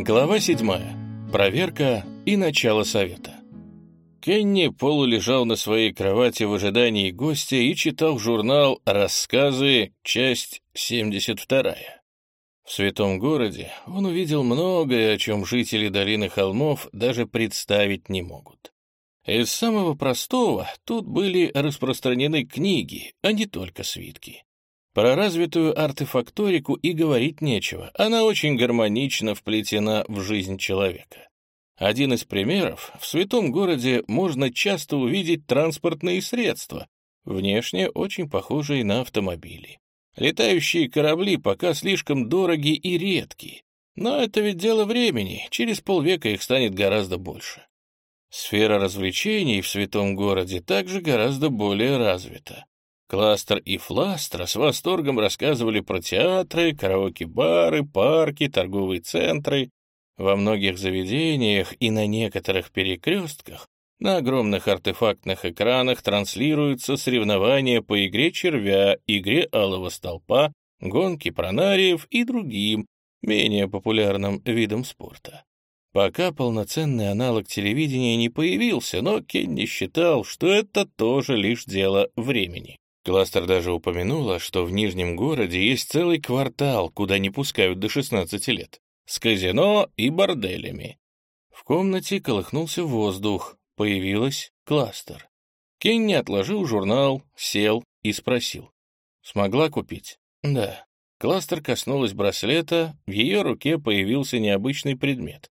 Глава 7. Проверка и начало совета. Кенни полулежал на своей кровати в ожидании гостя и читал журнал «Рассказы. Часть 72». В святом городе он увидел многое, о чем жители долины холмов даже представить не могут. Из самого простого тут были распространены книги, а не только свитки. Про развитую артефакторику и говорить нечего, она очень гармонично вплетена в жизнь человека. Один из примеров — в святом городе можно часто увидеть транспортные средства, внешне очень похожие на автомобили. Летающие корабли пока слишком дороги и редки, но это ведь дело времени, через полвека их станет гораздо больше. Сфера развлечений в святом городе также гораздо более развита. Кластер и Фластер с восторгом рассказывали про театры, караоке-бары, парки, торговые центры. Во многих заведениях и на некоторых перекрестках на огромных артефактных экранах транслируются соревнования по игре червя, игре алого столпа, гонки пронариев и другим, менее популярным видам спорта. Пока полноценный аналог телевидения не появился, но Кенни считал, что это тоже лишь дело времени. Кластер даже упомянула, что в Нижнем городе есть целый квартал, куда не пускают до 16 лет, с казино и борделями. В комнате колыхнулся воздух, появилась кластер. Кенни отложил журнал, сел и спросил. «Смогла купить?» «Да». Кластер коснулась браслета, в ее руке появился необычный предмет.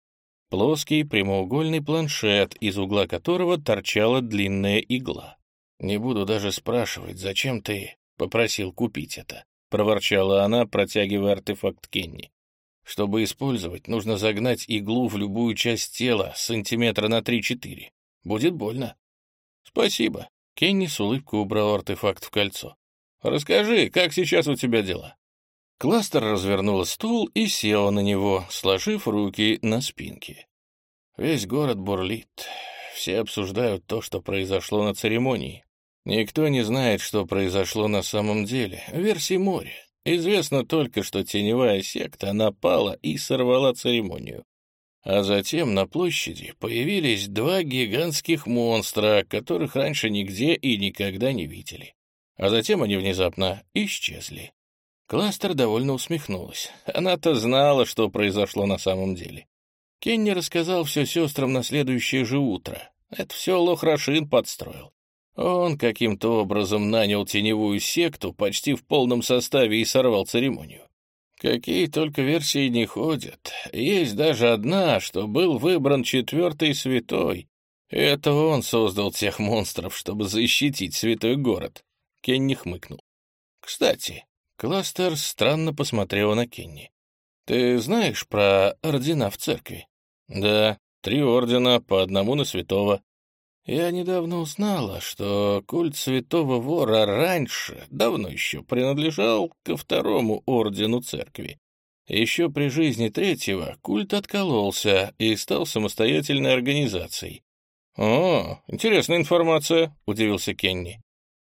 Плоский прямоугольный планшет, из угла которого торчала длинная игла. «Не буду даже спрашивать, зачем ты попросил купить это», — проворчала она, протягивая артефакт Кенни. «Чтобы использовать, нужно загнать иглу в любую часть тела, сантиметра на три-четыре. Будет больно». «Спасибо». Кенни с улыбкой убрал артефакт в кольцо. «Расскажи, как сейчас у тебя дела?» Кластер развернула стул и села на него, сложив руки на спинке. Весь город бурлит. Все обсуждают то, что произошло на церемонии. Никто не знает, что произошло на самом деле. Версии море. Известно только, что теневая секта напала и сорвала церемонию. А затем на площади появились два гигантских монстра, которых раньше нигде и никогда не видели. А затем они внезапно исчезли. Кластер довольно усмехнулась. Она-то знала, что произошло на самом деле. Кенни рассказал все сестрам на следующее же утро. Это все Лохрашин подстроил. Он каким-то образом нанял теневую секту почти в полном составе и сорвал церемонию. Какие только версии не ходят. Есть даже одна, что был выбран четвертый святой. Это он создал тех монстров, чтобы защитить святой город. Кенни хмыкнул. Кстати, Кластер странно посмотрела на Кенни. Ты знаешь про ордена в церкви? Да, три ордена, по одному на святого. Я недавно узнала, что культ святого вора раньше, давно еще, принадлежал ко второму ордену церкви. Еще при жизни третьего культ откололся и стал самостоятельной организацией. «О, интересная информация», — удивился Кенни.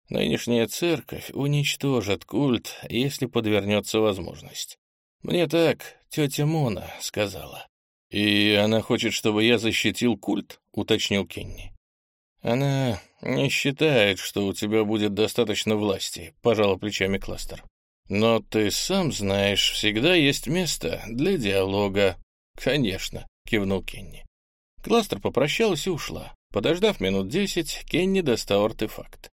«Нынешняя церковь уничтожит культ, если подвернется возможность. Мне так тетя Мона сказала». «И она хочет, чтобы я защитил культ?» — уточнил Кенни. «Она не считает, что у тебя будет достаточно власти», — пожала плечами Кластер. «Но ты сам знаешь, всегда есть место для диалога». «Конечно», — кивнул Кенни. Кластер попрощалась и ушла. Подождав минут десять, Кенни достал артефакт.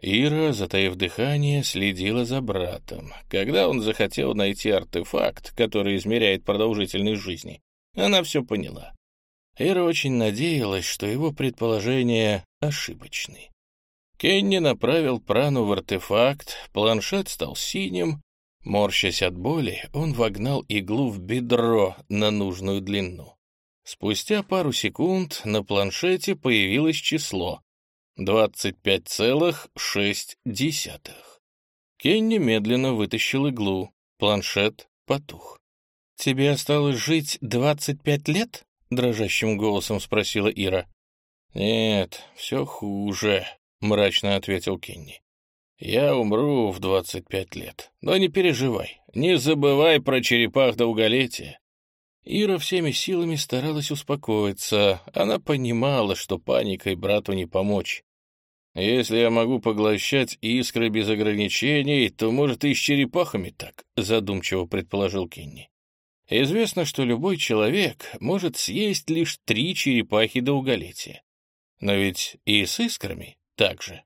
Ира, затаив дыхание, следила за братом. Когда он захотел найти артефакт, который измеряет продолжительность жизни, она все поняла. Эра очень надеялась, что его предположения ошибочны. Кенни направил прану в артефакт, планшет стал синим. Морщась от боли, он вогнал иглу в бедро на нужную длину. Спустя пару секунд на планшете появилось число 25,6. Кенни медленно вытащил иглу. Планшет потух. «Тебе осталось жить 25 лет?» — дрожащим голосом спросила Ира. «Нет, все хуже», — мрачно ответил Кенни. «Я умру в двадцать пять лет. Но не переживай, не забывай про черепах долголетия». Ира всеми силами старалась успокоиться. Она понимала, что паникой брату не помочь. «Если я могу поглощать искры без ограничений, то, может, и с черепахами так», — задумчиво предположил Кенни. «Известно, что любой человек может съесть лишь три черепахи до уголетия. Но ведь и с искрами так же».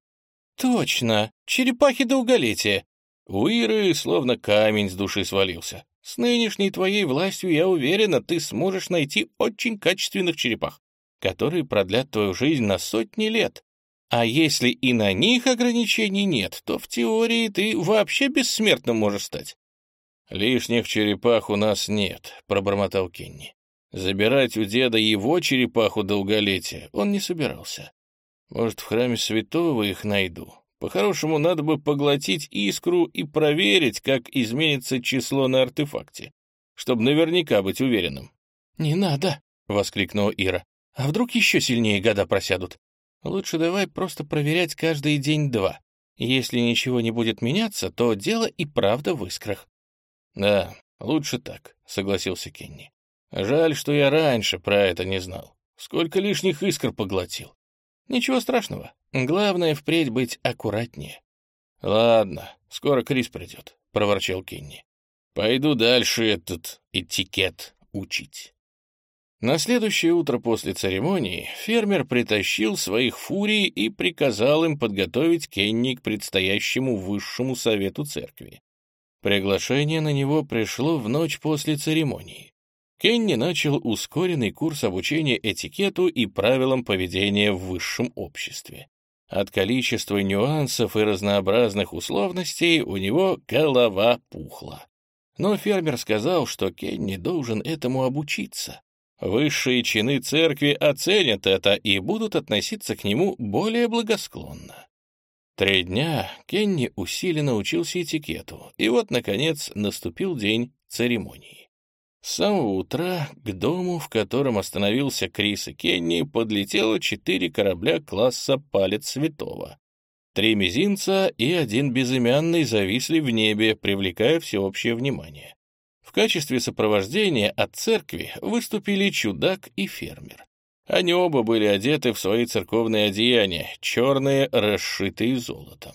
«Точно, черепахи до уголетия!» У Иры словно камень с души свалился. С нынешней твоей властью, я уверена, ты сможешь найти очень качественных черепах, которые продлят твою жизнь на сотни лет. А если и на них ограничений нет, то в теории ты вообще бессмертным можешь стать. «Лишних черепах у нас нет», — пробормотал Кенни. Забирать у деда его черепаху долголетия он не собирался. Может, в храме святого их найду. По-хорошему, надо бы поглотить искру и проверить, как изменится число на артефакте, чтобы наверняка быть уверенным. «Не надо!» — воскликнула Ира. «А вдруг еще сильнее года просядут? Лучше давай просто проверять каждый день-два. Если ничего не будет меняться, то дело и правда в искрах». «Да, лучше так», — согласился Кенни. «Жаль, что я раньше про это не знал. Сколько лишних искр поглотил. Ничего страшного. Главное впредь быть аккуратнее. Ладно, скоро Крис придет, проворчал Кенни. Пойду дальше этот этикет учить. На следующее утро после церемонии фермер притащил своих фурий и приказал им подготовить Кенни к предстоящему высшему совету церкви. Приглашение на него пришло в ночь после церемонии. Кенни начал ускоренный курс обучения этикету и правилам поведения в высшем обществе. От количества нюансов и разнообразных условностей у него голова пухла. Но фермер сказал, что Кенни должен этому обучиться. Высшие чины церкви оценят это и будут относиться к нему более благосклонно. Три дня Кенни усиленно учился этикету, и вот, наконец, наступил день церемонии. С самого утра к дому, в котором остановился Крис и Кенни, подлетело четыре корабля класса «Палец Святого». Три мизинца и один безымянный зависли в небе, привлекая всеобщее внимание. В качестве сопровождения от церкви выступили чудак и фермер. Они оба были одеты в свои церковные одеяния, черные, расшитые золотом.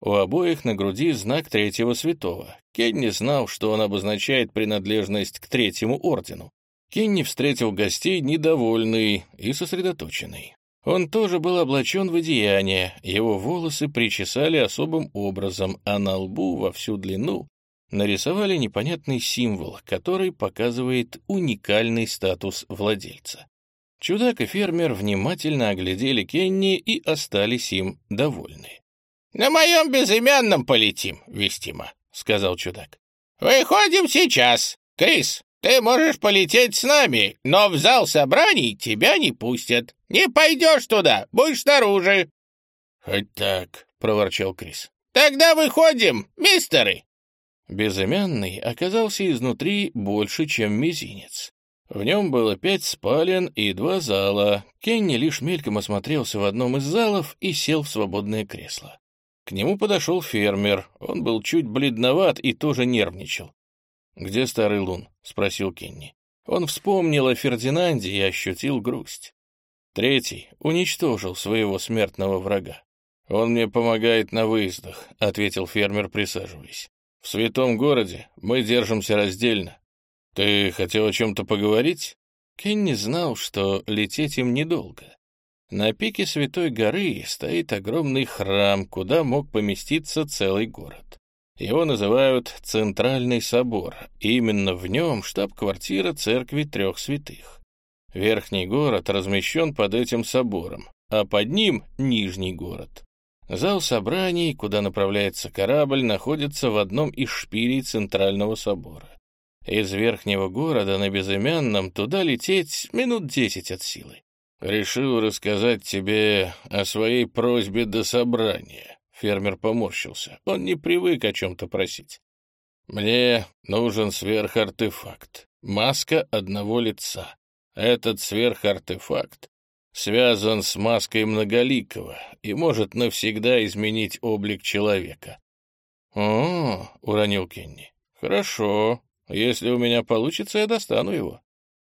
У обоих на груди знак третьего святого. Кенни знал, что он обозначает принадлежность к третьему ордену. Кенни встретил гостей недовольный и сосредоточенный. Он тоже был облачен в одеяние, его волосы причесали особым образом, а на лбу во всю длину нарисовали непонятный символ, который показывает уникальный статус владельца. Чудак и фермер внимательно оглядели Кенни и остались им довольны. «На моем безымянном полетим, Вестима», — сказал чудак. «Выходим сейчас. Крис, ты можешь полететь с нами, но в зал собраний тебя не пустят. Не пойдешь туда, будешь снаружи». «Хоть так», — проворчал Крис. «Тогда выходим, мистеры». Безымянный оказался изнутри больше, чем мизинец. В нем было пять спален и два зала. Кенни лишь мельком осмотрелся в одном из залов и сел в свободное кресло. К нему подошел фермер. Он был чуть бледноват и тоже нервничал. «Где старый лун?» — спросил Кенни. Он вспомнил о Фердинанде и ощутил грусть. Третий уничтожил своего смертного врага. «Он мне помогает на выездах», — ответил фермер, присаживаясь. «В святом городе мы держимся раздельно. Ты хотел о чем-то поговорить?» Кенни знал, что лететь им недолго. На пике Святой горы стоит огромный храм, куда мог поместиться целый город. Его называют Центральный собор, именно в нем штаб-квартира церкви трех святых. Верхний город размещен под этим собором, а под ним Нижний город. Зал собраний, куда направляется корабль, находится в одном из шпилей Центрального собора. Из верхнего города на безымянном туда лететь минут десять от силы. «Решил рассказать тебе о своей просьбе до собрания». Фермер поморщился. Он не привык о чем-то просить. «Мне нужен сверхартефакт. Маска одного лица. Этот сверхартефакт связан с маской Многоликого и может навсегда изменить облик человека». «О, — уронил Кенни, — хорошо. Если у меня получится, я достану его.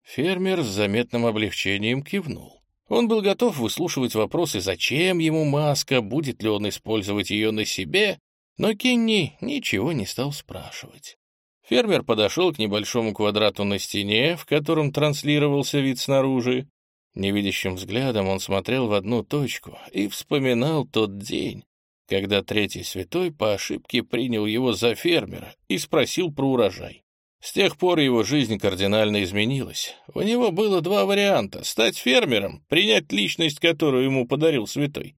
Фермер с заметным облегчением кивнул. Он был готов выслушивать вопросы, зачем ему маска, будет ли он использовать ее на себе, но Кенни ничего не стал спрашивать. Фермер подошел к небольшому квадрату на стене, в котором транслировался вид снаружи. Невидящим взглядом он смотрел в одну точку и вспоминал тот день, когда третий святой по ошибке принял его за фермера и спросил про урожай. С тех пор его жизнь кардинально изменилась. У него было два варианта — стать фермером, принять личность, которую ему подарил святой,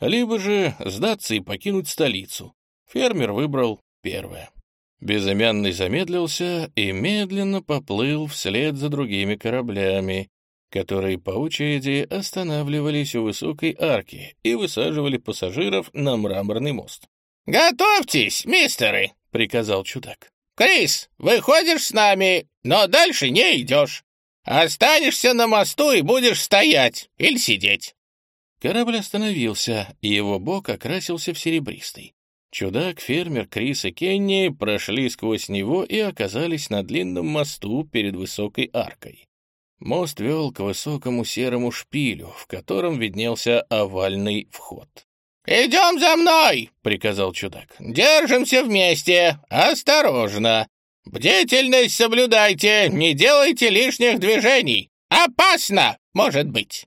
либо же сдаться и покинуть столицу. Фермер выбрал первое. Безымянный замедлился и медленно поплыл вслед за другими кораблями, которые по очереди останавливались у высокой арки и высаживали пассажиров на мраморный мост. «Готовьтесь, мистеры!» — приказал чудак. «Крис, выходишь с нами, но дальше не идешь. Останешься на мосту и будешь стоять или сидеть». Корабль остановился, и его бок окрасился в серебристый. Чудак, фермер, Крис и Кенни прошли сквозь него и оказались на длинном мосту перед высокой аркой. Мост вел к высокому серому шпилю, в котором виднелся овальный вход. «Идем за мной!» — приказал чудак. «Держимся вместе! Осторожно! Бдительность соблюдайте! Не делайте лишних движений! Опасно, может быть!»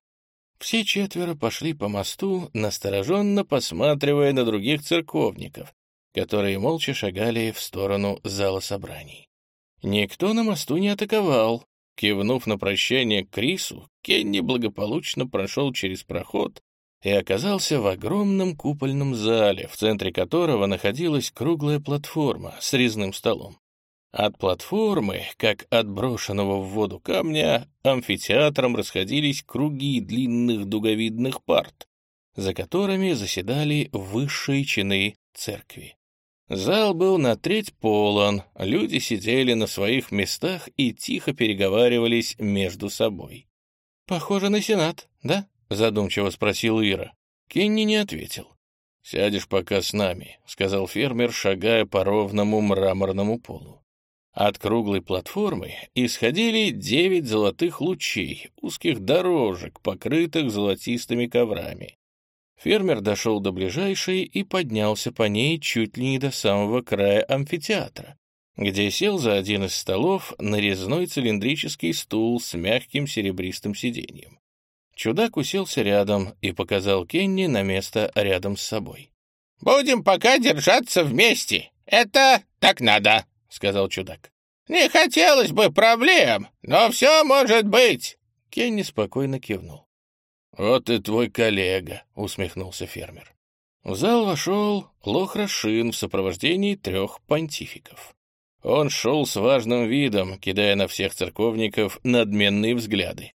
Все четверо пошли по мосту, настороженно посматривая на других церковников, которые молча шагали в сторону зала собраний. Никто на мосту не атаковал. Кивнув на прощание Крису, Кенни благополучно прошел через проход и оказался в огромном купольном зале, в центре которого находилась круглая платформа с резным столом. От платформы, как от брошенного в воду камня, амфитеатром расходились круги длинных дуговидных парт, за которыми заседали высшие чины церкви. Зал был на треть полон, люди сидели на своих местах и тихо переговаривались между собой. «Похоже на Сенат, да?» — задумчиво спросил Ира. Кенни не ответил. «Сядешь пока с нами», — сказал фермер, шагая по ровному мраморному полу. От круглой платформы исходили девять золотых лучей, узких дорожек, покрытых золотистыми коврами. Фермер дошел до ближайшей и поднялся по ней чуть ли не до самого края амфитеатра, где сел за один из столов нарезной цилиндрический стул с мягким серебристым сиденьем. Чудак уселся рядом и показал Кенни на место рядом с собой. «Будем пока держаться вместе. Это так надо», — сказал чудак. «Не хотелось бы проблем, но все может быть!» Кенни спокойно кивнул. «Вот и твой коллега», — усмехнулся фермер. В зал вошел Лохрашин в сопровождении трех понтификов. Он шел с важным видом, кидая на всех церковников надменные взгляды.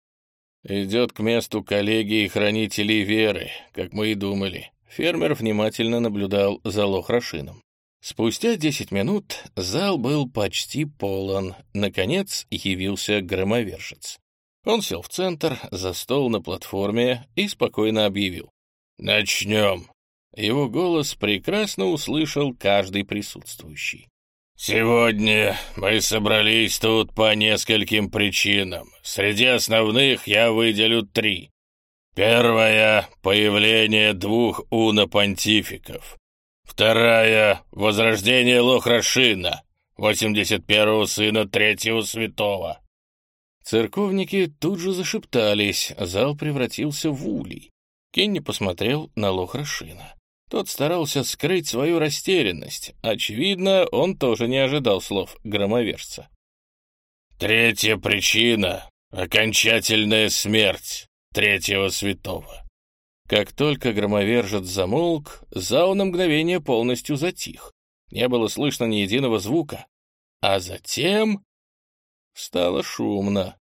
«Идет к месту коллегии хранителей веры, как мы и думали». Фермер внимательно наблюдал за Лохрашином. Спустя десять минут зал был почти полон. Наконец явился громовержец. Он сел в центр, за стол на платформе и спокойно объявил. «Начнем!» Его голос прекрасно услышал каждый присутствующий. «Сегодня мы собрались тут по нескольким причинам. Среди основных я выделю три. Первое — появление двух унопонтификов. Вторая — возрождение Лохрашина, 81-го сына третьего святого. Церковники тут же зашептались, зал превратился в улей. Кенни посмотрел на Лохрашина. Тот старался скрыть свою растерянность. Очевидно, он тоже не ожидал слов громовержца. «Третья причина — окончательная смерть третьего святого. Как только громовержец замолк, зал на мгновение полностью затих. Не было слышно ни единого звука. А затем стало шумно.